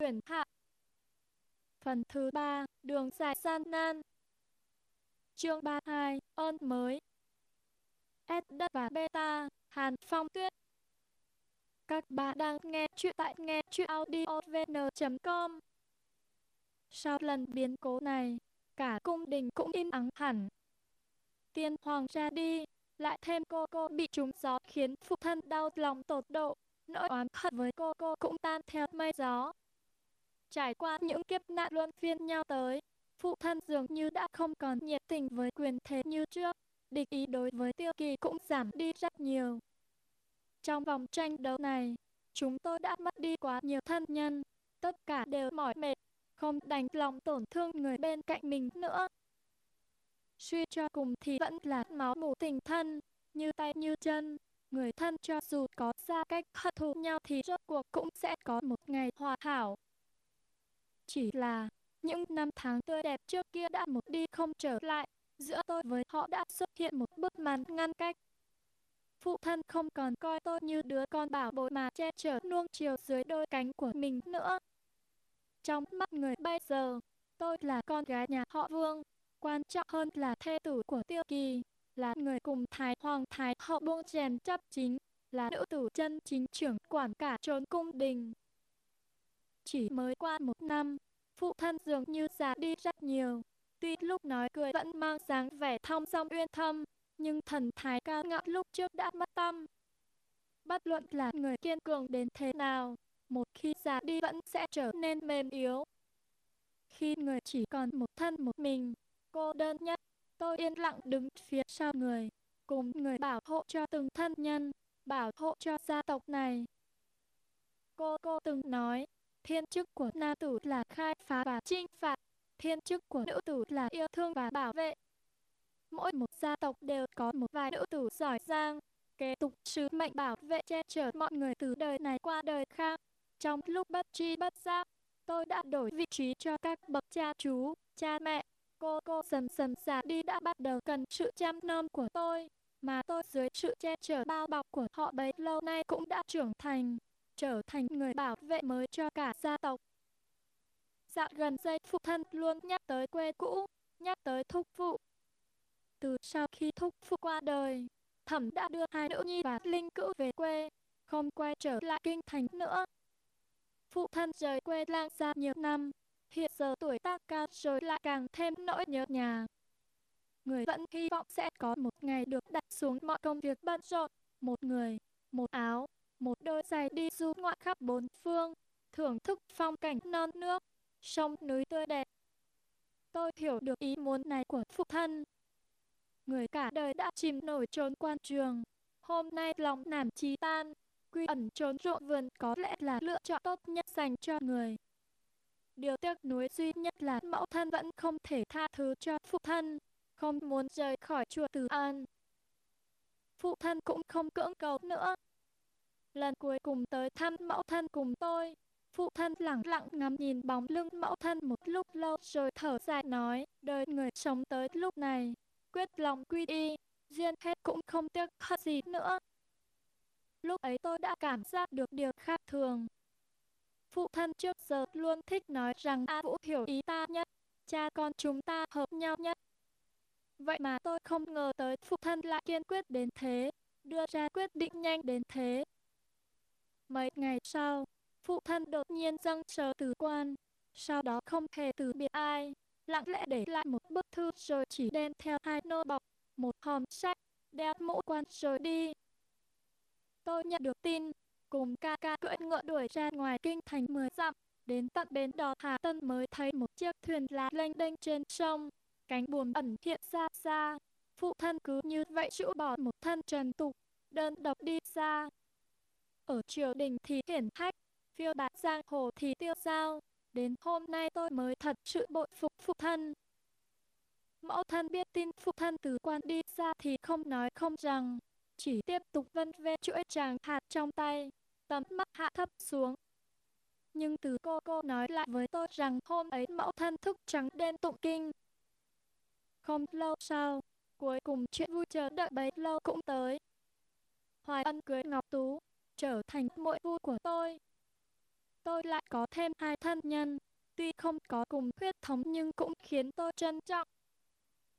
huyền hạ. Phần thứ ba, đường dài gian nan. Chương 32, ơn mới. S đất và beta, Hàn Phong Tuyết. Các bạn đang nghe chuyện tại nghe chuyện audiovn.com. Sau lần biến cố này, cả cung đình cũng im ắng hẳn. Tiên hoàng ra đi, lại thêm cô cô bị trúng gió khiến phụ thân đau lòng tột độ, nỗi oán hận với cô cô cũng tan theo mây gió. Trải qua những kiếp nạn luân phiên nhau tới, phụ thân dường như đã không còn nhiệt tình với quyền thế như trước, địch ý đối với tiêu kỳ cũng giảm đi rất nhiều. Trong vòng tranh đấu này, chúng tôi đã mất đi quá nhiều thân nhân, tất cả đều mỏi mệt, không đành lòng tổn thương người bên cạnh mình nữa. Suy cho cùng thì vẫn là máu mủ tình thân, như tay như chân, người thân cho dù có xa cách hận thù nhau thì rốt cuộc cũng sẽ có một ngày hòa hảo. Chỉ là, những năm tháng tươi đẹp trước kia đã một đi không trở lại, giữa tôi với họ đã xuất hiện một bức màn ngăn cách. Phụ thân không còn coi tôi như đứa con bảo bối mà che chở nuông chiều dưới đôi cánh của mình nữa. Trong mắt người bây giờ, tôi là con gái nhà họ Vương, quan trọng hơn là thê tử của Tiêu Kỳ, là người cùng Thái Hoàng Thái hậu buông chèn chấp chính, là nữ tử chân chính trưởng quản cả trốn cung đình. Chỉ mới qua một năm, phụ thân dường như già đi rất nhiều. Tuy lúc nói cười vẫn mang dáng vẻ thong dong uyên thâm, nhưng thần thái cao ngạo lúc trước đã mất tâm. Bất luận là người kiên cường đến thế nào, một khi già đi vẫn sẽ trở nên mềm yếu. Khi người chỉ còn một thân một mình, cô đơn nhất, tôi yên lặng đứng phía sau người, cùng người bảo hộ cho từng thân nhân, bảo hộ cho gia tộc này. Cô cô từng nói, Thiên chức của nam tử là khai phá và chinh phạt, thiên chức của nữ tử là yêu thương và bảo vệ. Mỗi một gia tộc đều có một vài nữ tử giỏi giang, kế tục sứ mệnh bảo vệ che chở mọi người từ đời này qua đời khác. Trong lúc bất tri bất giác, tôi đã đổi vị trí cho các bậc cha chú, cha mẹ. Cô cô dần dần già đi đã bắt đầu cần sự chăm nom của tôi, mà tôi dưới sự che chở bao bọc của họ bấy lâu nay cũng đã trưởng thành trở thành người bảo vệ mới cho cả gia tộc. Dạo gần đây phụ thân luôn nhắc tới quê cũ, nhắc tới thúc phụ. Từ sau khi thúc phụ qua đời, thẩm đã đưa hai nữ nhi và linh cữu về quê, không quay trở lại kinh thành nữa. Phụ thân rời quê lang ra nhiều năm, hiện giờ tuổi tác cao rồi lại càng thêm nỗi nhớ nhà. Người vẫn hy vọng sẽ có một ngày được đặt xuống mọi công việc bận rộn, một người, một áo, một đôi giày đi du ngoạn khắp bốn phương, thưởng thức phong cảnh non nước, sông núi tươi đẹp. Tôi hiểu được ý muốn này của phụ thân. Người cả đời đã chìm nổi trốn quan trường, hôm nay lòng nản trí tan, quy ẩn trốn ruộng vườn có lẽ là lựa chọn tốt nhất dành cho người. Điều tiếc nuối duy nhất là mẫu thân vẫn không thể tha thứ cho phụ thân, không muốn rời khỏi chùa Từ An. Phụ thân cũng không cưỡng cầu nữa, Lần cuối cùng tới thăm mẫu thân cùng tôi, phụ thân lặng lặng ngắm nhìn bóng lưng mẫu thân một lúc lâu rồi thở dài nói, đời người sống tới lúc này, quyết lòng quy y, duyên hết cũng không tiếc hận gì nữa. Lúc ấy tôi đã cảm giác được điều khác thường. Phụ thân trước giờ luôn thích nói rằng A Vũ hiểu ý ta nhất, cha con chúng ta hợp nhau nhất. Vậy mà tôi không ngờ tới phụ thân lại kiên quyết đến thế, đưa ra quyết định nhanh đến thế. Mấy ngày sau, phụ thân đột nhiên dâng sớ từ quan, sau đó không hề từ biệt ai, lặng lẽ để lại một bức thư rồi chỉ đem theo hai nô bọc, một hòm sách, đeo mũ quan rồi đi. Tôi nhận được tin, cùng ca ca cưỡi ngựa đuổi ra ngoài kinh thành mười dặm, đến tận bến đò Hà Tân mới thấy một chiếc thuyền lá lênh đênh trên sông, cánh buồm ẩn hiện xa xa. Phụ thân cứ như vậy chịu bỏ một thân trần tục, đơn độc đi xa, ở triều đình thì hiển hách, phiêu bạt giang hồ thì tiêu giao. Đến hôm nay tôi mới thật sự bội phục phụ thân. Mẫu thân biết tin phụ thân từ quan đi ra thì không nói không rằng, chỉ tiếp tục vân vê chuỗi tràng hạt trong tay, tấm mắt hạ thấp xuống. Nhưng từ cô cô nói lại với tôi rằng hôm ấy mẫu thân thức trắng đêm tụng kinh. Không lâu sau, cuối cùng chuyện vui chờ đợi bấy lâu cũng tới. Hoài ân cưới Ngọc Tú, trở thành muội vui của tôi. tôi lại có thêm hai thân nhân, tuy không có cùng huyết thống nhưng cũng khiến tôi trân trọng.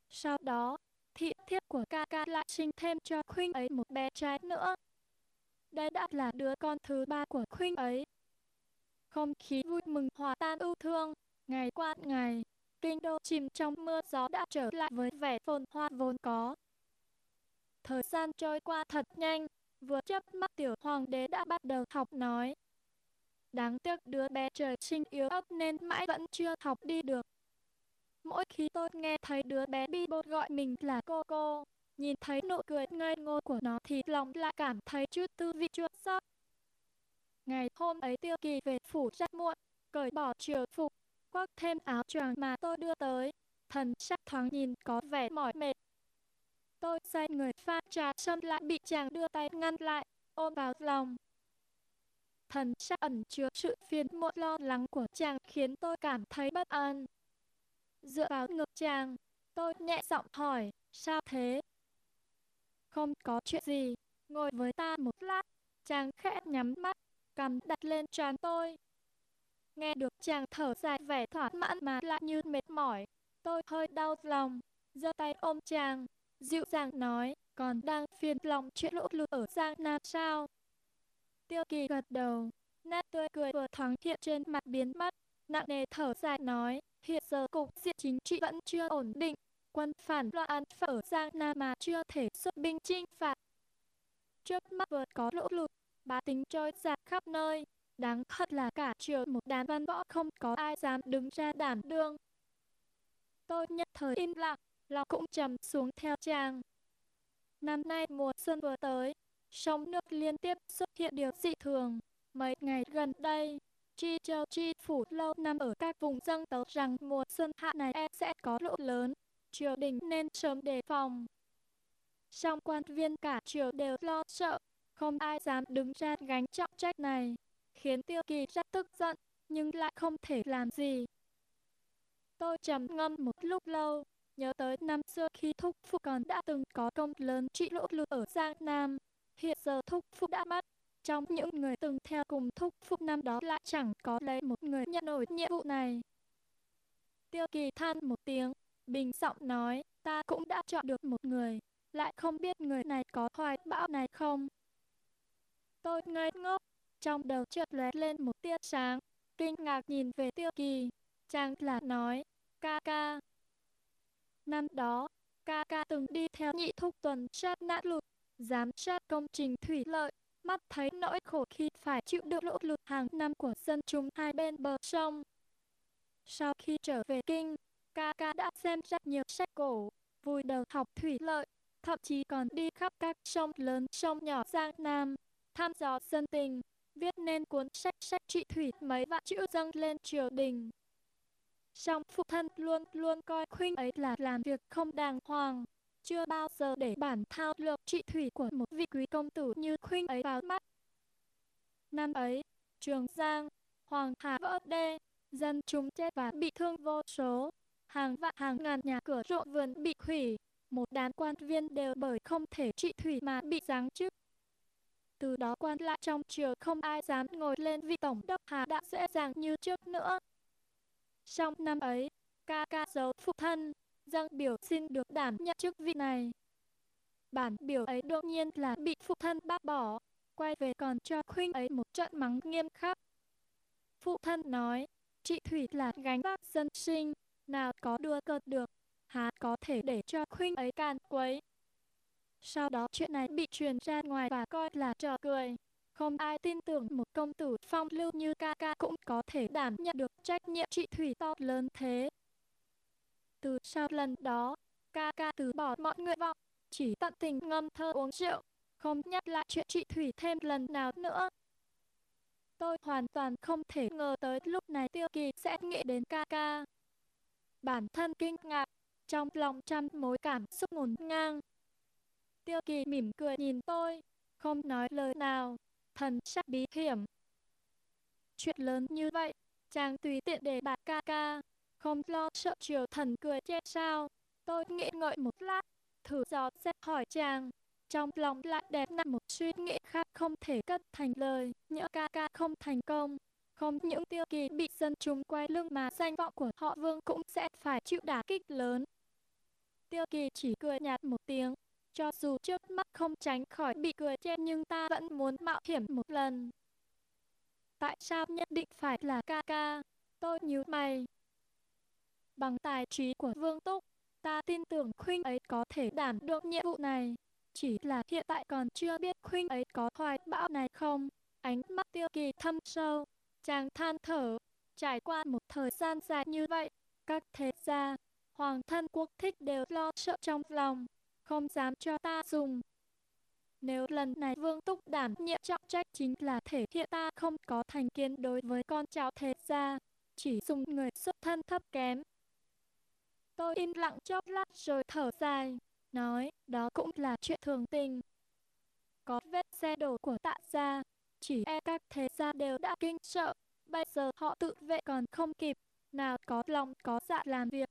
Sau đó, thị thiếp của ca ca lại sinh thêm cho Khuynh ấy một bé trai nữa. Đây đã là đứa con thứ ba của Khuynh ấy. Không khí vui mừng hòa tan ưu thương, ngày qua ngày, kinh đô chìm trong mưa gió đã trở lại với vẻ phồn hoa vốn có. Thời gian trôi qua thật nhanh, vừa chớp mắt tiểu hoàng đế đã bắt đầu học nói. Đáng tiếc đứa bé trời sinh yếu ớt nên mãi vẫn chưa học đi được. Mỗi khi tôi nghe thấy đứa bé bi bột gọi mình là cô cô, nhìn thấy nụ cười ngây ngô của nó thì lòng lại cảm thấy chút tư vị chua xót. Ngày hôm ấy tiêu kỳ về phủ rất muộn, cởi bỏ triều phục, khoác thêm áo choàng mà tôi đưa tới. Thần sắc thoáng nhìn có vẻ mỏi mệt. Tôi say người pha trà sâm lại bị chàng đưa tay ngăn lại, ôm vào lòng. Thần sắc ẩn chứa sự phiền muộn lo lắng của chàng khiến tôi cảm thấy bất an. Dựa vào ngực chàng, tôi nhẹ giọng hỏi, sao thế? Không có chuyện gì, ngồi với ta một lát. Chàng khẽ nhắm mắt, cầm đặt lên trán tôi. Nghe được chàng thở dài vẻ thỏa mãn mà lại như mệt mỏi. Tôi hơi đau lòng, giơ tay ôm chàng, dịu dàng nói, còn đang phiền lòng chuyện lũ lụt ở Giang Nam sao? Tiêu kỳ gật đầu, nét tươi cười vừa thoáng hiện trên mặt biến mất, nặng nề thở dài nói, hiện giờ cục diện chính trị vẫn chưa ổn định, quân phản loạn ở Giang Nam mà chưa thể xuất binh chinh phạt. Trước mắt vừa có lũ lụt, bá tính trôi giạt khắp nơi, đáng hận là cả triều một đám văn võ không có ai dám đứng ra đảm đương. Tôi nhất thời im lặng, lòng cũng trầm xuống theo chàng. Năm nay mùa xuân vừa tới, sông nước liên tiếp xuất hiện điều dị thường. Mấy ngày gần đây, Chi Châu Chi Phủ lâu năm ở các vùng dân tấu rằng mùa xuân hạ này e sẽ có lũ lớn, triều đình nên sớm đề phòng. Trong quan viên cả triều đều lo sợ, không ai dám đứng ra gánh trọng trách này, khiến Tiêu Kỳ rất tức giận, nhưng lại không thể làm gì. Tôi trầm ngâm một lúc lâu, nhớ tới năm xưa khi Thúc Phụ còn đã từng có công lớn trị lũ lụt ở Giang Nam. Hiện giờ Thúc Phụ đã mất, trong những người từng theo cùng Thúc Phụ năm đó lại chẳng có lấy một người nhận nổi nhiệm vụ này. Tiêu Kỳ than một tiếng, bình giọng nói, ta cũng đã chọn được một người, lại không biết người này có hoài bão này không. Tôi ngây ngốc, trong đầu chợt lóe lên một tia sáng, kinh ngạc nhìn về Tiêu Kỳ, chàng là nói, ca ca. Năm đó, ca ca từng đi theo nhị thúc tuần sát nạn lụt, giám sát công trình thủy lợi, mắt thấy nỗi khổ khi phải chịu đựng lũ lụt hàng năm của dân chúng hai bên bờ sông. Sau khi trở về kinh, ca ca đã xem rất nhiều sách cổ, vui đầu học thủy lợi, thậm chí còn đi khắp các sông lớn sông nhỏ Giang Nam, thăm dò dân tình, viết nên cuốn sách sách trị thủy mấy vạn chữ dâng lên triều đình. Song phụ thân luôn luôn coi khuynh ấy là làm việc không đàng hoàng, chưa bao giờ để bản thao lược trị thủy của một vị quý công tử như khuynh ấy vào mắt. Năm ấy, Trường Giang, Hoàng Hà vỡ đê, dân chúng chết và bị thương vô số, hàng vạn hàng ngàn nhà cửa ruộng vườn bị hủy, một đám quan viên đều bởi không thể trị thủy mà bị giáng chức. Từ đó quan lại trong triều không ai dám ngồi lên vị tổng đốc Hà đã dễ dàng như trước nữa. Trong năm ấy, ca ca giấu phụ thân, dâng biểu xin được đảm nhận chức vị này. Bản biểu ấy đương nhiên là bị phụ thân bác bỏ, quay về còn cho khuynh ấy một trận mắng nghiêm khắc. Phụ thân nói, chị Thủy là gánh vác dân sinh, nào có đưa cợt được, há có thể để cho khuynh ấy càn quấy. Sau đó chuyện này bị truyền ra ngoài và coi là trò cười. Không ai tin tưởng một công tử phong lưu như ca ca cũng có thể đảm nhận được trách nhiệm trị thủy to lớn thế. Từ sau lần đó, ca ca từ bỏ mọi nguyện vọng, chỉ tận tình ngâm thơ uống rượu, không nhắc lại chuyện trị thủy thêm lần nào nữa. Tôi hoàn toàn không thể ngờ tới lúc này Tiêu Kỳ sẽ nghĩ đến ca ca. Bản thân kinh ngạc, trong lòng trăm mối cảm xúc ngổn ngang. Tiêu Kỳ mỉm cười nhìn tôi, không nói lời nào, thần sắc bí hiểm. Chuyện lớn như vậy, chàng tùy tiện để bạc ca ca, không lo sợ triều thần cười che sao. Tôi nghĩ ngợi một lát, thử dò xét hỏi chàng. Trong lòng lại đẹp nặng một suy nghĩ khác không thể cất thành lời, nhỡ ca ca không thành công, không những tiêu kỳ bị dân chúng quay lưng mà danh vọng của họ vương cũng sẽ phải chịu đả kích lớn. Tiêu kỳ chỉ cười nhạt một tiếng, cho dù trước mắt không tránh khỏi bị cười chê nhưng ta vẫn muốn mạo hiểm một lần. Tại sao nhất định phải là ca ca? Tôi nhíu mày. Bằng tài trí của Vương Túc, ta tin tưởng Khuynh ấy có thể đảm được nhiệm vụ này. Chỉ là hiện tại còn chưa biết Khuynh ấy có hoài bão này không. Ánh mắt tiêu kỳ thâm sâu, chàng than thở. Trải qua một thời gian dài như vậy, các thế gia, hoàng thân quốc thích đều lo sợ trong lòng, không dám cho ta dùng. Nếu lần này Vương Túc đảm nhiệm trọng trách chính là thể hiện ta không có thành kiến đối với con cháu thế gia, chỉ dùng người xuất thân thấp kém. Tôi im lặng chốc lát rồi thở dài, nói đó cũng là chuyện thường tình. Có vết xe đổ của tạ gia, chỉ e các thế gia đều đã kinh sợ, bây giờ họ tự vệ còn không kịp, nào có lòng có dạ làm việc.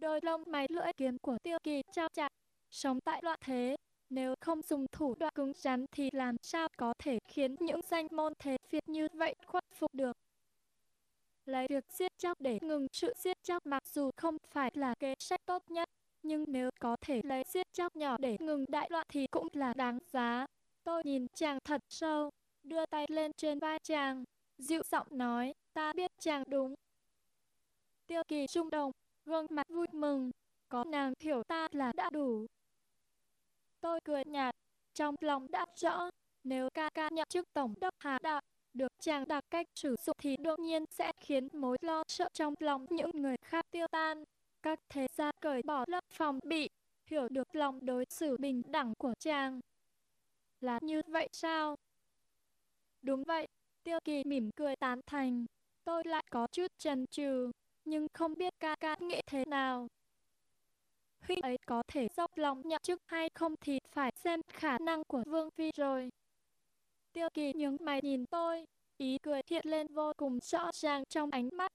Đôi lông mày lưỡi kiếm của tiêu kỳ trao chặt, sống tại loạn thế, nếu không dùng thủ đoạn cứng rắn thì làm sao có thể khiến những danh môn thế Việt như vậy khuất phục được. Lấy việc giết chóc để ngừng sự giết chóc mặc dù không phải là kế sách tốt nhất, nhưng nếu có thể lấy giết chóc nhỏ để ngừng đại loạn thì cũng là đáng giá. Tôi nhìn chàng thật sâu, đưa tay lên trên vai chàng, dịu giọng nói, ta biết chàng đúng. Tiêu kỳ trung đồng, gương mặt vui mừng, có nàng hiểu ta là đã đủ. Tôi cười nhạt, trong lòng đã rõ, nếu ca ca nhận chức tổng đốc Hà Đạo, được chàng đặt cách sử dụng thì đương nhiên sẽ khiến mối lo sợ trong lòng những người khác tiêu tan. Các thế gia cởi bỏ lớp phòng bị, hiểu được lòng đối xử bình đẳng của chàng. Là như vậy sao? Đúng vậy, tiêu kỳ mỉm cười tán thành. Tôi lại có chút chần chừ, nhưng không biết ca ca nghĩ thế nào huynh ấy có thể dốc lòng nhận chức hay không thì phải xem khả năng của Vương Phi rồi. Tiêu kỳ nhướng mày nhìn tôi, ý cười hiện lên vô cùng rõ ràng trong ánh mắt.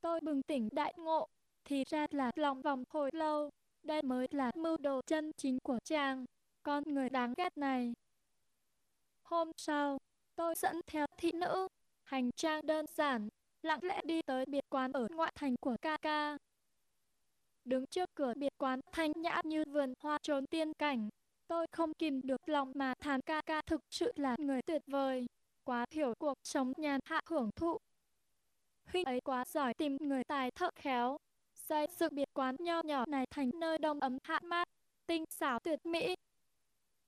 Tôi bừng tỉnh đại ngộ, thì ra là lòng vòng hồi lâu, đây mới là mưu đồ chân chính của chàng, con người đáng ghét này. Hôm sau, tôi dẫn theo thị nữ, hành trang đơn giản, lặng lẽ đi tới biệt quán ở ngoại thành của ca ca đứng trước cửa biệt quán thanh nhã như vườn hoa trốn tiên cảnh. Tôi không kìm được lòng mà thán ca ca thực sự là người tuyệt vời, quá hiểu cuộc sống nhàn hạ hưởng thụ. Huynh ấy quá giỏi tìm người tài thợ khéo, xây dựng biệt quán nho nhỏ này thành nơi đông ấm hạ mát, tinh xảo tuyệt mỹ.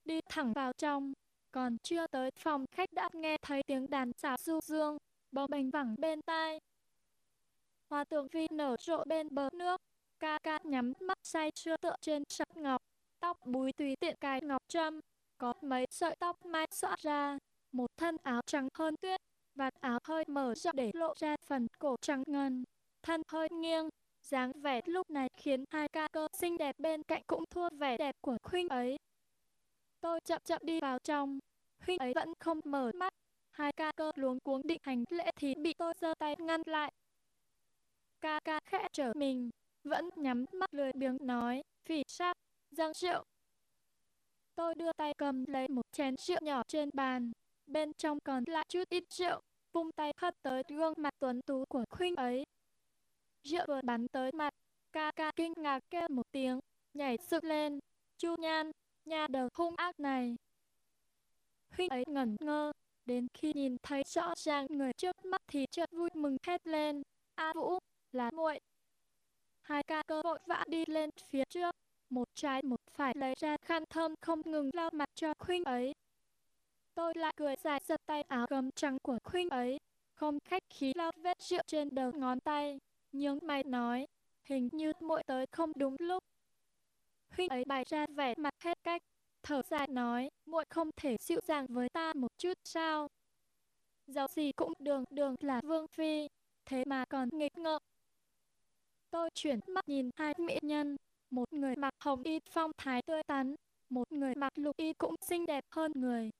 Đi thẳng vào trong, còn chưa tới phòng khách đã nghe thấy tiếng đàn xào du dương, bông bành vẳng bên tai. Hoa tường vi nở rộ bên bờ nước, Ca ca nhắm mắt say sưa tựa trên sập ngọc, tóc búi tùy tiện cài ngọc trâm, có mấy sợi tóc mai xõa ra, một thân áo trắng hơn tuyết, vạt áo hơi mở rộng để lộ ra phần cổ trắng ngần, thân hơi nghiêng, dáng vẻ lúc này khiến hai ca cơ xinh đẹp bên cạnh cũng thua vẻ đẹp của khuynh ấy. Tôi chậm chậm đi vào trong, huynh ấy vẫn không mở mắt, hai ca cơ luống cuống định hành lễ thì bị tôi giơ tay ngăn lại. Ca ca khẽ trở mình, vẫn nhắm mắt lười biếng nói, phỉ sắc, dâng rượu. Tôi đưa tay cầm lấy một chén rượu nhỏ trên bàn, bên trong còn lại chút ít rượu, vung tay hất tới gương mặt tuấn tú của khuynh ấy. Rượu vừa bắn tới mặt, ca ca kinh ngạc kêu một tiếng, nhảy dựng lên, chu nhan, nhà đầu hung ác này. Huynh ấy ngẩn ngơ, đến khi nhìn thấy rõ ràng người trước mắt thì chợt vui mừng hét lên, A Vũ, là muội. Hai ca cơ vội vã đi lên phía trước, một trái một phải lấy ra khăn thơm không ngừng lau mặt cho khuynh ấy. Tôi lại cười dài giật tay áo gấm trắng của khuynh ấy, không khách khí lau vết rượu trên đầu ngón tay, nhưng mày nói, hình như muội tới không đúng lúc. Huynh ấy bày ra vẻ mặt hết cách, thở dài nói, muội không thể dịu dàng với ta một chút sao? Dẫu gì cũng đường đường là vương phi, thế mà còn nghịch ngợm, Tôi chuyển mắt nhìn hai mỹ nhân, một người mặc hồng y phong thái tươi tắn, một người mặc lục y cũng xinh đẹp hơn người.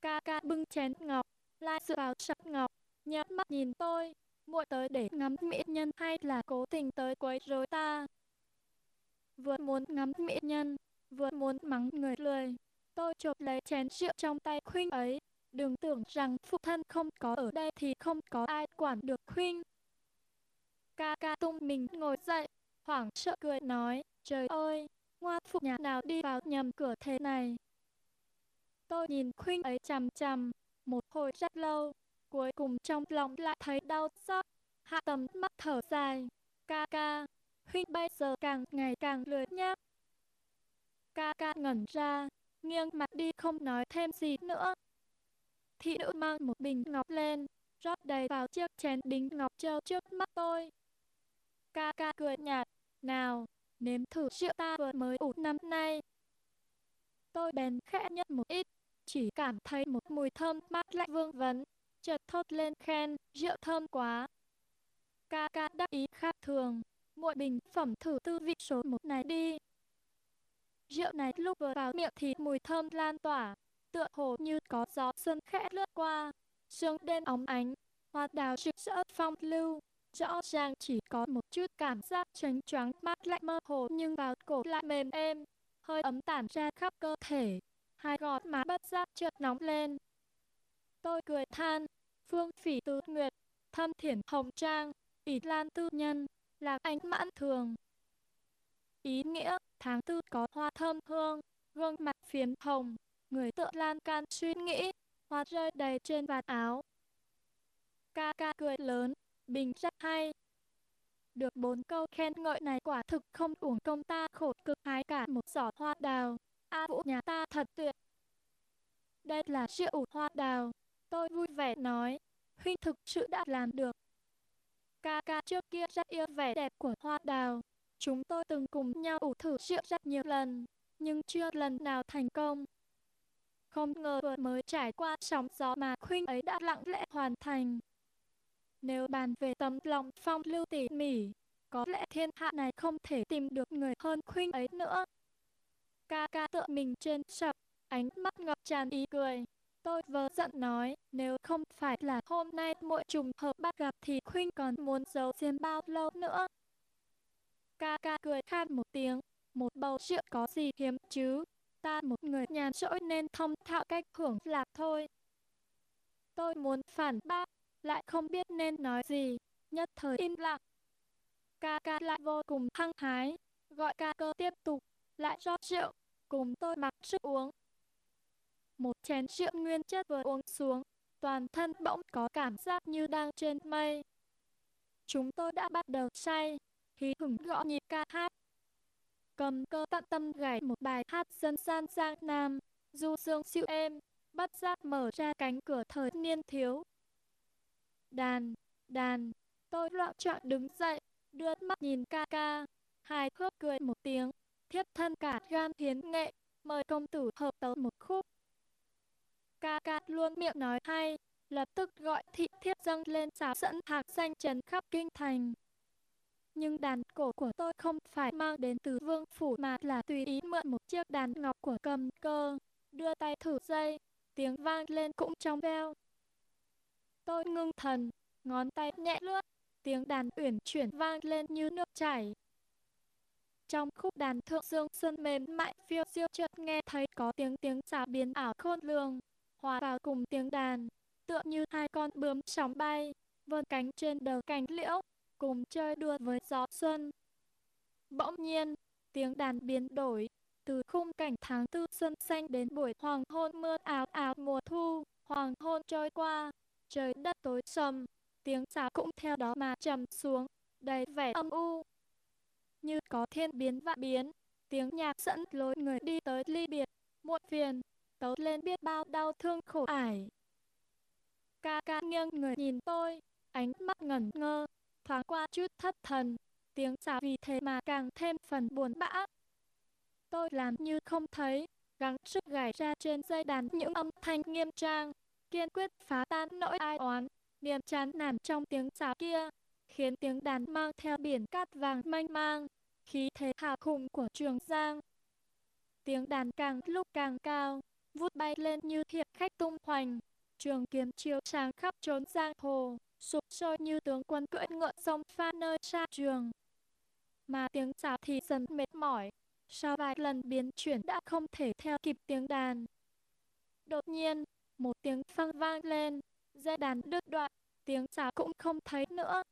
Ca ca bưng chén ngọc, lai dựa vào sập ngọc, nhắm mắt nhìn tôi, muội tới để ngắm mỹ nhân hay là cố tình tới quấy rối ta. Vừa muốn ngắm mỹ nhân, vừa muốn mắng người lười, tôi chộp lấy chén rượu trong tay khuynh ấy, đừng tưởng rằng phụ thân không có ở đây thì không có ai quản được khuyên. Ca ca tung mình ngồi dậy, hoảng sợ cười nói, trời ơi, ngoa phụ nhà nào đi vào nhầm cửa thế này. Tôi nhìn khuyên ấy chằm chằm, một hồi rất lâu, cuối cùng trong lòng lại thấy đau xót, hạ tầm mắt thở dài, ca ca, huynh bây giờ càng ngày càng lười nhác. Ca ca ngẩn ra, nghiêng mặt đi không nói thêm gì nữa. Thị nữ mang một bình ngọc lên, rót đầy vào chiếc chén đính ngọc treo trước mắt tôi. Ca ca cười nhạt, nào, nếm thử rượu ta vừa mới ủ năm nay. Tôi bèn khẽ nhất một ít, chỉ cảm thấy một mùi thơm mát lạnh vương vấn, chợt thốt lên khen, rượu thơm quá. Ca ca đắc ý khác thường, muội bình phẩm thử tư vị số một này đi. Rượu này lúc vừa vào miệng thì mùi thơm lan tỏa, tựa hồ như có gió xuân khẽ lướt qua, sương đêm óng ánh, hoa đào rực rỡ phong lưu, rõ ràng chỉ có một chút cảm giác tránh choáng mát lạnh mơ hồ nhưng vào cổ lại mềm êm, hơi ấm tản ra khắp cơ thể, hai gót má bất giác chợt nóng lên. Tôi cười than, phương phỉ tứ nguyệt, thâm thiển hồng trang, ỷ lan tư nhân, lạc ánh mãn thường. Ý nghĩa, tháng tư có hoa thơm hương, gương mặt phiếm hồng, người tựa lan can suy nghĩ, hoa rơi đầy trên vạt áo. Ca ca cười lớn, bình rất hay. Được bốn câu khen ngợi này quả thực không uổng công ta khổ cực hái cả một giỏ hoa đào. A vũ nhà ta thật tuyệt. Đây là rượu hoa đào. Tôi vui vẻ nói, huynh thực sự đã làm được. Ca ca trước kia rất yêu vẻ đẹp của hoa đào. Chúng tôi từng cùng nhau ủ thử rượu rất nhiều lần, nhưng chưa lần nào thành công. Không ngờ vừa mới trải qua sóng gió mà khuynh ấy đã lặng lẽ hoàn thành. Nếu bàn về tấm lòng phong lưu tỉ mỉ, có lẽ thiên hạ này không thể tìm được người hơn khuynh ấy nữa. Ca ca tựa mình trên sập, ánh mắt ngập tràn ý cười. Tôi vờ giận nói, nếu không phải là hôm nay muội trùng hợp bắt gặp thì khuynh còn muốn giấu riêng bao lâu nữa. Ca ca cười khan một tiếng, một bầu rượu có gì hiếm chứ, ta một người nhàn rỗi nên thông thạo cách hưởng lạc thôi. Tôi muốn phản bác, lại không biết nên nói gì, nhất thời im lặng. Ca ca lại vô cùng hăng hái, gọi ca cơ tiếp tục, lại rót rượu, cùng tôi mặc sức uống. Một chén rượu nguyên chất vừa uống xuống, toàn thân bỗng có cảm giác như đang trên mây. Chúng tôi đã bắt đầu say, hí hửng gõ nhịp ca hát. Cầm cơ tận tâm gảy một bài hát dân gian giang nam, du dương siêu êm, bắt giác mở ra cánh cửa thời niên thiếu. Đàn, đàn, tôi loạn trọn đứng dậy, đưa mắt nhìn ca ca, hài hước cười một tiếng, thiếp thân cả gan hiến nghệ, mời công tử hợp tấu một khúc. Ca ca luôn miệng nói hay, lập tức gọi thị thiếp dâng lên giáo dẫn hạc danh trần khắp kinh thành. Nhưng đàn cổ của tôi không phải mang đến từ vương phủ mà là tùy ý mượn một chiếc đàn ngọc của cầm cơ, đưa tay thử dây, tiếng vang lên cũng trong veo. Tôi ngưng thần, ngón tay nhẹ lướt, tiếng đàn uyển chuyển vang lên như nước chảy. Trong khúc đàn thượng dương xuân mềm mại phiêu diêu chợt nghe thấy có tiếng tiếng xà biến ảo khôn lường, hòa vào cùng tiếng đàn, tựa như hai con bướm sóng bay, vươn cánh trên đầu cành liễu, cùng chơi đùa với gió xuân. Bỗng nhiên, tiếng đàn biến đổi, từ khung cảnh tháng tư xuân xanh đến buổi hoàng hôn mưa áo áo mùa thu, hoàng hôn trôi qua, trời đất tối sầm, tiếng sáo cũng theo đó mà trầm xuống, đầy vẻ âm u. Như có thiên biến vạn biến, tiếng nhạc dẫn lối người đi tới ly biệt, muộn phiền, tấu lên biết bao đau thương khổ ải. Ca ca nghiêng người nhìn tôi, ánh mắt ngẩn ngơ, thoáng qua chút thất thần, tiếng sáo vì thế mà càng thêm phần buồn bã. Tôi làm như không thấy, gắng sức gảy ra trên dây đàn những âm thanh nghiêm trang, kiên quyết phá tan nỗi ai oán, niềm chán nản trong tiếng sáo kia, khiến tiếng đàn mang theo biển cát vàng manh mang, khí thế hào hùng của Trường Giang. Tiếng đàn càng lúc càng cao, vút bay lên như hiệp khách tung hoành, trường kiếm chiếu sáng khắp trốn giang hồ, sụp sôi như tướng quân cưỡi ngựa sông pha nơi xa trường. Mà tiếng sáo thì dần mệt mỏi, sau vài lần biến chuyển đã không thể theo kịp tiếng đàn. Đột nhiên, một tiếng phăng vang lên, dây đàn đứt đoạn, tiếng sáo cũng không thấy nữa.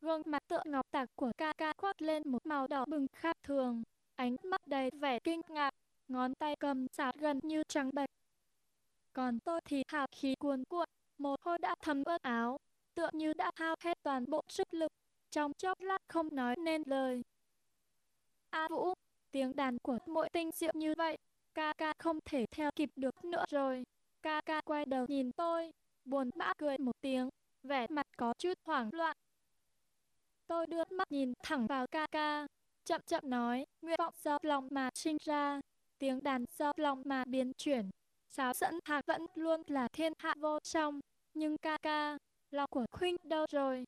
Gương mặt tựa ngọc tạc của ca ca khoác lên một màu đỏ bừng khác thường, ánh mắt đầy vẻ kinh ngạc, ngón tay cầm sáo gần như trắng bệch. Còn tôi thì hào khí cuồn cuộn, một hôi đã thấm ướt áo, tựa như đã hao hết toàn bộ sức lực, trong chốc lát không nói nên lời. A Vũ, tiếng đàn của mỗi tinh diệu như vậy, ca ca không thể theo kịp được nữa rồi. Ca ca quay đầu nhìn tôi, buồn bã cười một tiếng, vẻ mặt có chút hoảng loạn. Tôi đưa mắt nhìn thẳng vào ca ca, chậm chậm nói, nguyện vọng do lòng mà sinh ra, tiếng đàn do lòng mà biến chuyển. Sáo dẫn hạc vẫn luôn là thiên hạ vô song, nhưng ca ca, lòng của khuynh đâu rồi?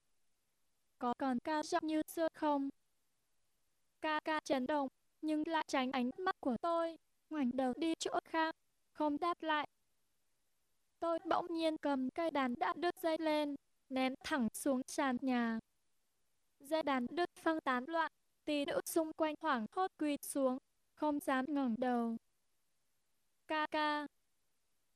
Có còn cao giọng như xưa không? Ca ca chấn động, nhưng lại tránh ánh mắt của tôi, ngoảnh đầu đi chỗ khác, không đáp lại. Tôi bỗng nhiên cầm cây đàn đã đứt dây lên, ném thẳng xuống sàn nhà. Dây đàn đứt phăng tán loạn, tỳ nữ xung quanh hoảng hốt quỳ xuống, không dám ngẩng đầu. Ca ca,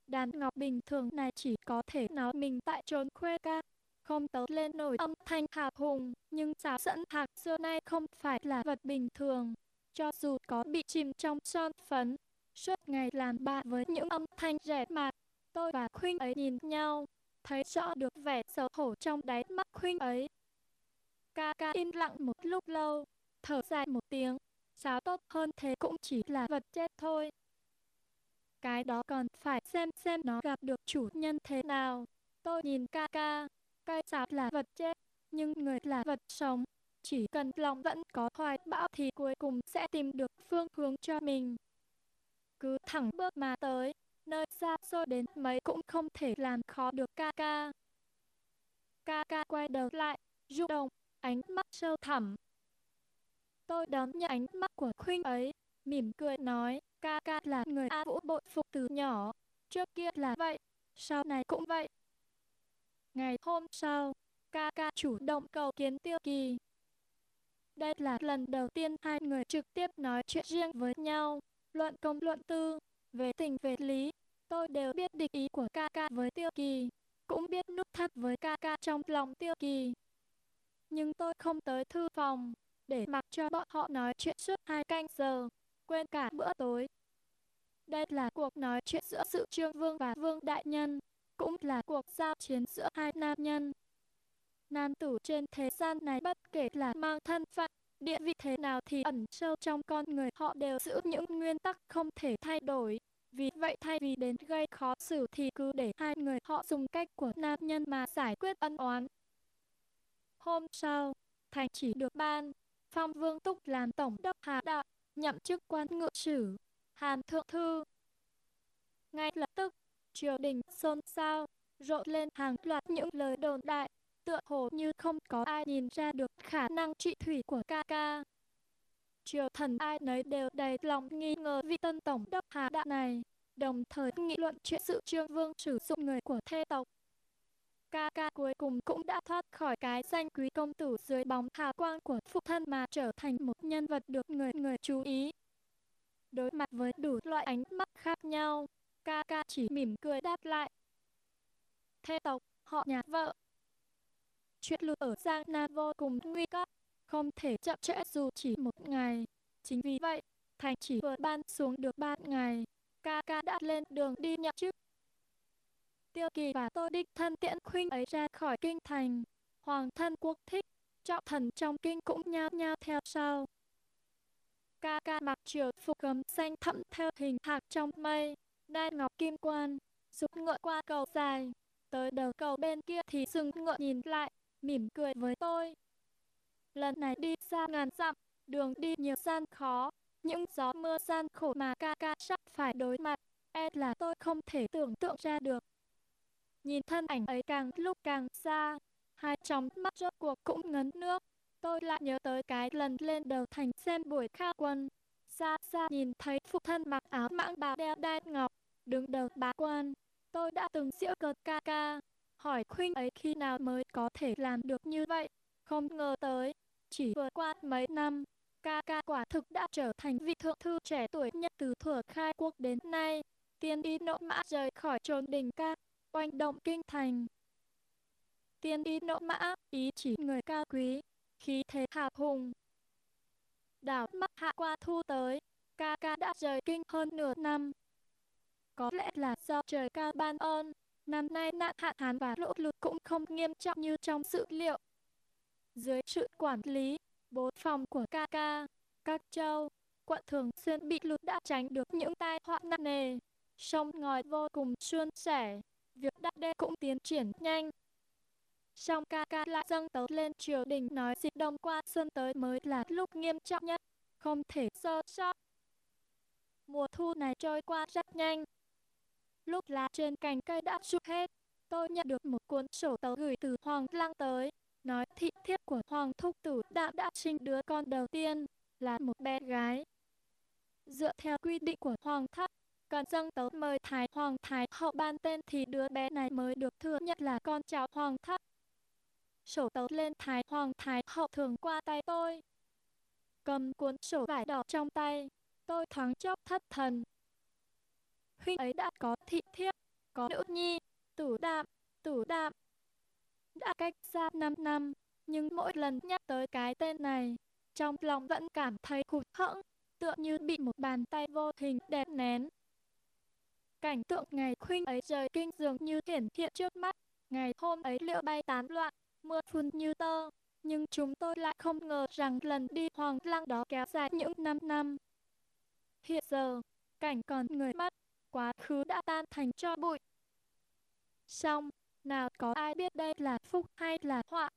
đàn ngọc bình thường này chỉ có thể nói mình tại trốn khuê ca, không tấu lên nổi âm thanh hạc hùng, nhưng giáo dẫn hạc xưa nay không phải là vật bình thường. Cho dù có bị chìm trong son phấn, suốt ngày làm bạn với những âm thanh rẻ mạt, tôi và Khuynh ấy nhìn nhau, thấy rõ được vẻ xấu hổ trong đáy mắt Khuynh ấy. Ca ca im lặng một lúc lâu, thở dài một tiếng, giáo tốt hơn thế cũng chỉ là vật chết thôi. Cái đó còn phải xem xem nó gặp được chủ nhân thế nào. Tôi nhìn ca ca, cây sáo là vật chết, nhưng người là vật sống. Chỉ cần lòng vẫn có hoài bão thì cuối cùng sẽ tìm được phương hướng cho mình. Cứ thẳng bước mà tới, nơi xa xôi đến mấy cũng không thể làm khó được ca ca. Ca ca quay đầu lại, rung động, ánh mắt sâu thẳm. Tôi đón nhận ánh mắt của khuynh ấy, mỉm cười nói, ca ca là người A Vũ bội phục từ nhỏ, trước kia là vậy, sau này cũng vậy. Ngày hôm sau, ca ca chủ động cầu kiến Tiêu Kỳ. Đây là lần đầu tiên hai người trực tiếp nói chuyện riêng với nhau, luận công luận tư, về tình về lý. Tôi đều biết địch ý của ca ca với Tiêu Kỳ, cũng biết nút thắt với ca ca trong lòng Tiêu Kỳ. Nhưng tôi không tới thư phòng, để mặc cho bọn họ nói chuyện suốt hai canh giờ, quên cả bữa tối. Đây là cuộc nói chuyện giữa sự trương vương và vương đại nhân cũng là cuộc giao chiến giữa hai nam nhân. Nam tử trên thế gian này bất kể là mang thân phận, địa vị thế nào thì ẩn sâu trong con người họ đều giữ những nguyên tắc không thể thay đổi. Vì vậy thay vì đến gây khó xử thì cứ để hai người họ dùng cách của nam nhân mà giải quyết ân oán. Hôm sau, thành chỉ được ban, phong vương túc làm tổng đốc hà đạo, nhậm chức quan ngự sử, hàm thượng thư. Ngay lập tức, triều đình xôn xao, rộ lên hàng loạt những lời đồn đại, tựa hồ như không có ai nhìn ra được khả năng trị thủy của ca ca. Triều thần ai nấy đều đầy lòng nghi ngờ vị tân tổng đốc hà đạo này, đồng thời nghị luận chuyện sự trương vương sử dụng người của thê tộc. Ca ca cuối cùng cũng đã thoát khỏi cái danh quý công tử dưới bóng hào quang của phụ thân mà trở thành một nhân vật được người người chú ý. Đối mặt với đủ loại ánh mắt khác nhau, ca ca chỉ mỉm cười đáp lại. Thê tộc, họ nhà vợ. Chuyện lụt ở Giang Nam vô cùng nguy cấp, không thể chậm trễ dù chỉ một ngày. Chính vì vậy, thành chỉ vừa ban xuống được ba ngày, ca ca đã lên đường đi nhậm chức. Tiêu kỳ và tôi đích thân tiễn khuynh ấy ra khỏi kinh thành. Hoàng thân quốc thích, trọng thần trong kinh cũng nhao nhao theo sau. Ca ca mặc triều phục gấm xanh thẫm theo hình hạc trong mây, đai ngọc kim quan, dục ngựa qua cầu dài. Tới đầu cầu bên kia thì dừng ngựa nhìn lại, mỉm cười với tôi. Lần này đi xa ngàn dặm, đường đi nhiều gian khó, những gió mưa gian khổ mà ca ca sắp phải đối mặt, e là tôi không thể tưởng tượng ra được. Nhìn thân ảnh ấy càng lúc càng xa, hai tròng mắt rốt cuộc cũng ngấn nước. Tôi lại nhớ tới cái lần lên đầu thành xem buổi khao quân. Xa xa nhìn thấy phụ thân mặc áo mãng bào đeo đai ngọc, đứng đầu bá quan. Tôi đã từng diễu cợt ca ca, hỏi khuynh ấy khi nào mới có thể làm được như vậy. Không ngờ tới, chỉ vừa qua mấy năm, ca ca quả thực đã trở thành vị thượng thư trẻ tuổi nhất từ thuở khai quốc đến nay. tiên đi nộ mã rời khỏi trốn đình ca, oanh động kinh thành. Tiên y nộ mã, ý chỉ người cao quý, khí thế hào hùng. Đảo mắt hạ qua thu tới, ca ca đã rời kinh hơn nửa năm. Có lẽ là do trời cao ban ơn, năm nay nạn hạn hán và lũ lụt cũng không nghiêm trọng như trong sự liệu. Dưới sự quản lý, bố phòng của ca ca, các châu, quận thường xuyên bị lụt đã tránh được những tai họa nặng nề. Sông ngòi vô cùng suôn sẻ, việc đắp đê cũng tiến triển nhanh. Song ca ca lại dâng tấu lên triều đình nói dịch đông qua xuân tới mới là lúc nghiêm trọng nhất, không thể sơ sót. Mùa thu này trôi qua rất nhanh. Lúc lá trên cành cây đã rụng hết, tôi nhận được một cuốn sổ tấu gửi từ Hoàng Lăng tới, nói thị thiếp của Hoàng Thúc Tử đã đã sinh đứa con đầu tiên, là một bé gái. Dựa theo quy định của Hoàng thất, cần dâng tấu mời Thái Hoàng Thái hậu ban tên thì đứa bé này mới được thừa nhận là con cháu Hoàng thất. Sổ tấu lên Thái Hoàng Thái hậu thường qua tay tôi. Cầm cuốn sổ vải đỏ trong tay, tôi thoáng chốc thất thần. Huynh ấy đã có thị thiếp, có nữ nhi, tử đạm, tử đạm. Đã cách xa 5 năm, nhưng mỗi lần nhắc tới cái tên này, trong lòng vẫn cảm thấy hụt hẫng, tựa như bị một bàn tay vô hình đè nén. Cảnh tượng ngày khuynh ấy rời kinh dường như hiển hiện trước mắt. Ngày hôm ấy liệu bay tán loạn, mưa phun như tơ, nhưng chúng tôi lại không ngờ rằng lần đi hoàng lăng đó kéo dài những năm năm. Hiện giờ, cảnh còn người mất, quá khứ đã tan thành cho bụi. Xong, nào có ai biết đây là phúc hay là họa.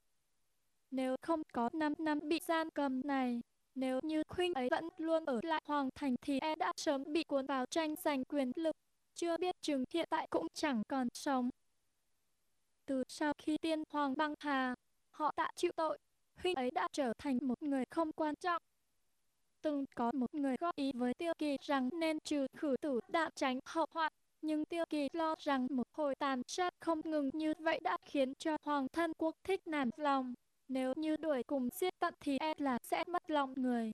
Nếu không có 5 năm bị gian cầm này, nếu như Khuynh ấy vẫn luôn ở lại Hoàng Thành thì e đã sớm bị cuốn vào tranh giành quyền lực, chưa biết chừng hiện tại cũng chẳng còn sống. Từ sau khi tiên Hoàng băng hà, họ đã chịu tội, Huynh ấy đã trở thành một người không quan trọng. Từng có một người góp ý với Tiêu Kỳ rằng nên trừ khử tử đã tránh hậu họa, nhưng Tiêu Kỳ lo rằng một hồi tàn sát không ngừng như vậy đã khiến cho Hoàng thân quốc thích nản lòng. Nếu như đuổi cùng giết tận thì e là sẽ mất lòng người.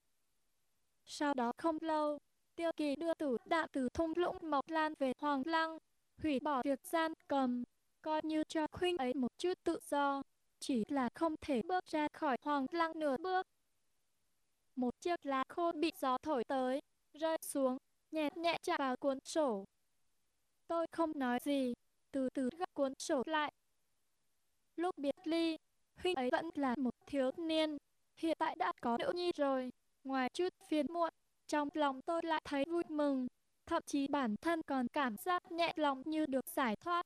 Sau đó không lâu, Tiêu Kỳ đưa tử đạ từ thung lũng Mộc Lan về Hoàng Lăng, hủy bỏ việc gian cầm, coi như cho khuynh ấy một chút tự do, chỉ là không thể bước ra khỏi Hoàng Lăng nửa bước. Một chiếc lá khô bị gió thổi tới, rơi xuống, nhẹ nhẹ chạm vào cuốn sổ. Tôi không nói gì, từ từ gấp cuốn sổ lại. Lúc biệt ly, Huynh ấy vẫn là một thiếu niên, hiện tại đã có nữ nhi rồi. Ngoài chút phiền muộn, trong lòng tôi lại thấy vui mừng, thậm chí bản thân còn cảm giác nhẹ lòng như được giải thoát.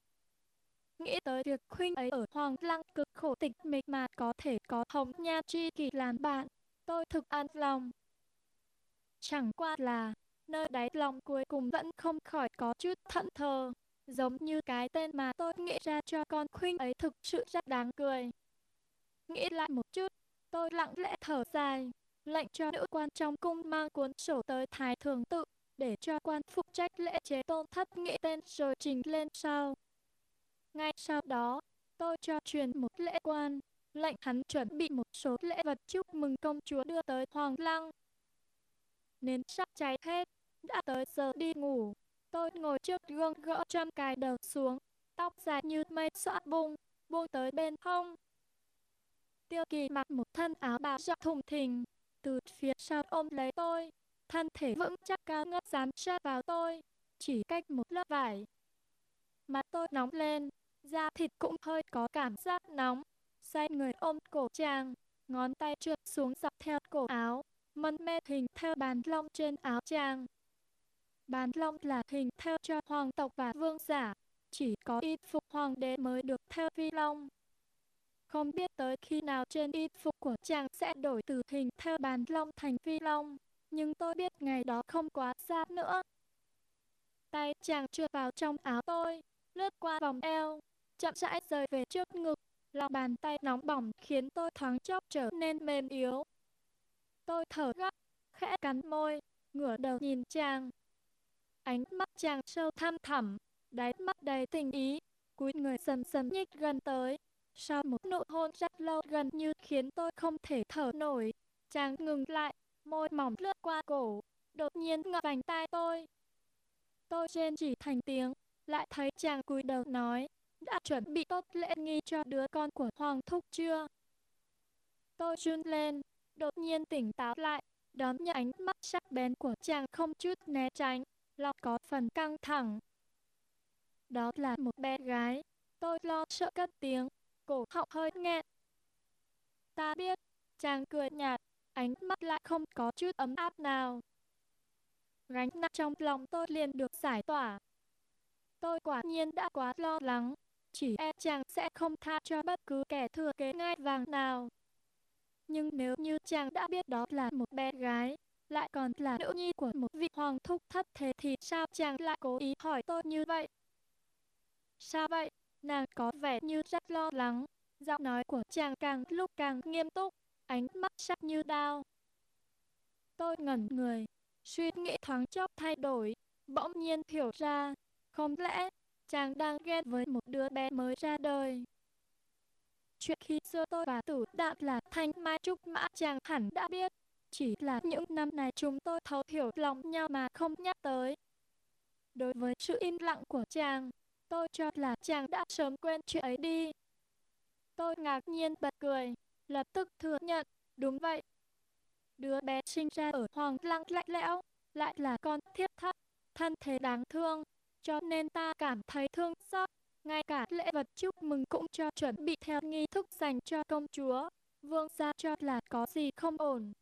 Nghĩ tới việc Khuynh ấy ở Hoàng Lăng cực khổ tịch mịch mà có thể có Hồng Nha Chi Kỳ làm bạn, tôi thực an lòng. Chẳng qua là, nơi đáy lòng cuối cùng vẫn không khỏi có chút thận thờ, giống như cái tên mà tôi nghĩ ra cho con Khuynh ấy thực sự rất đáng cười. Nghĩ lại một chút, tôi lặng lẽ thở dài, lệnh cho nữ quan trong cung mang cuốn sổ tới thái thường tự, để cho quan phụ trách lễ chế tôn thất nghĩ tên rồi trình lên sau. Ngay sau đó, tôi cho truyền một lễ quan, lệnh hắn chuẩn bị một số lễ vật chúc mừng công chúa đưa tới Hoàng Lăng. Nến sắp cháy hết, đã tới giờ đi ngủ. Tôi ngồi trước gương gỡ trăm cài đầu xuống, tóc dài như mây xõa bung, buông tới bên hông, Tiêu kỳ mặc một thân áo bào rộng thùng thình, từ phía sau ôm lấy tôi, thân thể vững chắc cao ngất dám sát vào tôi, chỉ cách một lớp vải. Mặt tôi nóng lên, da thịt cũng hơi có cảm giác nóng, xoay người ôm cổ chàng, ngón tay trượt xuống dọc theo cổ áo, mân mê hình theo bàn long trên áo chàng. Bàn long là hình theo cho hoàng tộc và vương giả, chỉ có y phục hoàng đế mới được theo vi long. Không biết tới khi nào trên y phục của chàng sẽ đổi từ hình theo bàn long thành phi long, nhưng tôi biết ngày đó không quá xa nữa. Tay chàng trượt vào trong áo tôi, lướt qua vòng eo, chậm rãi rời về trước ngực, lòng bàn tay nóng bỏng khiến tôi thoáng chốc trở nên mềm yếu. Tôi thở gấp, khẽ cắn môi, ngửa đầu nhìn chàng. Ánh mắt chàng sâu thăm thẳm, đáy mắt đầy tình ý, cúi người dần dần nhích gần tới, sau một nụ hôn rất lâu gần như khiến tôi không thể thở nổi, chàng ngừng lại, môi mỏng lướt qua cổ, đột nhiên ngập vành tai tôi. Tôi rên chỉ thành tiếng, lại thấy chàng cúi đầu nói, đã chuẩn bị tốt lễ nghi cho đứa con của Hoàng Thúc chưa? Tôi run lên, đột nhiên tỉnh táo lại, đón nhận ánh mắt sắc bén của chàng không chút né tránh, lòng có phần căng thẳng. Đó là một bé gái, tôi lo sợ cất tiếng, cổ họng hơi nghẹn. Ta biết, chàng cười nhạt, ánh mắt lại không có chút ấm áp nào. Gánh nặng trong lòng tôi liền được giải tỏa. Tôi quả nhiên đã quá lo lắng, chỉ e chàng sẽ không tha cho bất cứ kẻ thừa kế ngai vàng nào. Nhưng nếu như chàng đã biết đó là một bé gái, lại còn là nữ nhi của một vị hoàng thúc thất thế thì sao chàng lại cố ý hỏi tôi như vậy? Sao vậy? Nàng có vẻ như rất lo lắng, giọng nói của chàng càng lúc càng nghiêm túc, ánh mắt sắc như đao. Tôi ngẩn người, suy nghĩ thoáng chốc thay đổi, bỗng nhiên hiểu ra, không lẽ chàng đang ghen với một đứa bé mới ra đời. Chuyện khi xưa tôi và tử đạm là thanh mai trúc mã chàng hẳn đã biết. Chỉ là những năm này chúng tôi thấu hiểu lòng nhau mà không nhắc tới. Đối với sự im lặng của chàng, tôi cho là chàng đã sớm quên chuyện ấy đi. Tôi ngạc nhiên bật cười, lập tức thừa nhận, đúng vậy. Đứa bé sinh ra ở hoàng lăng lạnh lẽo, lại là con thiết thất, thân thế đáng thương, cho nên ta cảm thấy thương xót. Ngay cả lễ vật chúc mừng cũng cho chuẩn bị theo nghi thức dành cho công chúa. Vương gia cho là có gì không ổn.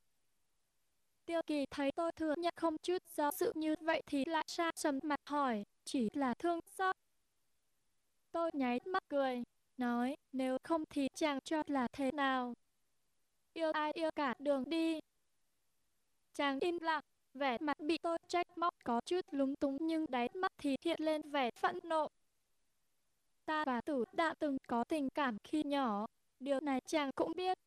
Tiêu kỳ thấy tôi thừa nhận không chút do sự như vậy thì lại xa sầm mặt hỏi, chỉ là thương xót. Tôi nháy mắt cười, nói nếu không thì chàng cho là thế nào. Yêu ai yêu cả đường đi. Chàng im lặng, vẻ mặt bị tôi trách móc có chút lúng túng nhưng đáy mắt thì hiện lên vẻ phẫn nộ. Ta và tử đã từng có tình cảm khi nhỏ, điều này chàng cũng biết.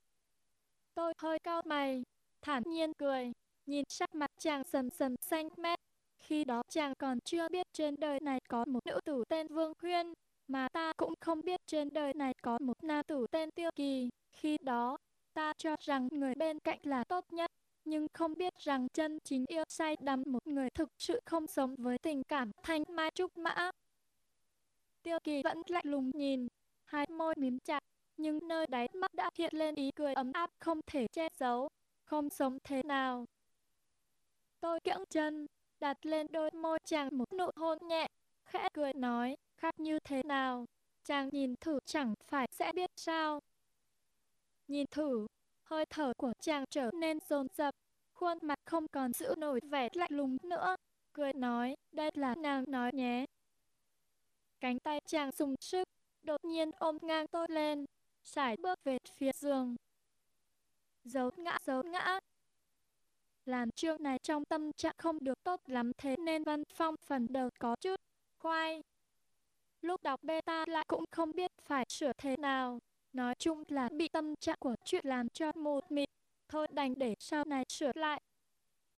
Tôi hơi cao mày, thản nhiên cười, nhìn sắc mặt chàng sầm sầm xanh mét. Khi đó chàng còn chưa biết trên đời này có một nữ tử tên Vương Huyên, mà ta cũng không biết trên đời này có một nam tử tên Tiêu Kỳ. Khi đó, ta cho rằng người bên cạnh là tốt nhất, nhưng không biết rằng chân chính yêu say đắm một người thực sự không sống với tình cảm thanh mai trúc mã. Tiêu kỳ vẫn lạnh lùng nhìn, hai môi mím chặt, nhưng nơi đáy mắt đã hiện lên ý cười ấm áp không thể che giấu, không sống thế nào. Tôi kiễng chân, đặt lên đôi môi chàng một nụ hôn nhẹ, khẽ cười nói, khác như thế nào, chàng nhìn thử chẳng phải sẽ biết sao. Nhìn thử, hơi thở của chàng trở nên dồn dập, khuôn mặt không còn giữ nổi vẻ lạnh lùng nữa, cười nói, đây là nàng nói nhé, Cánh tay chàng dùng sức, đột nhiên ôm ngang tôi lên, sải bước về phía giường. Giấu ngã giấu ngã. Làm chương này trong tâm trạng không được tốt lắm thế nên Văn Phong phần đầu có chút khoai. Lúc đọc beta lại cũng không biết phải sửa thế nào. Nói chung là bị tâm trạng của chuyện làm cho mù mịt. Thôi đành để sau này sửa lại.